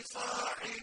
بِصَاحِبِهِمْ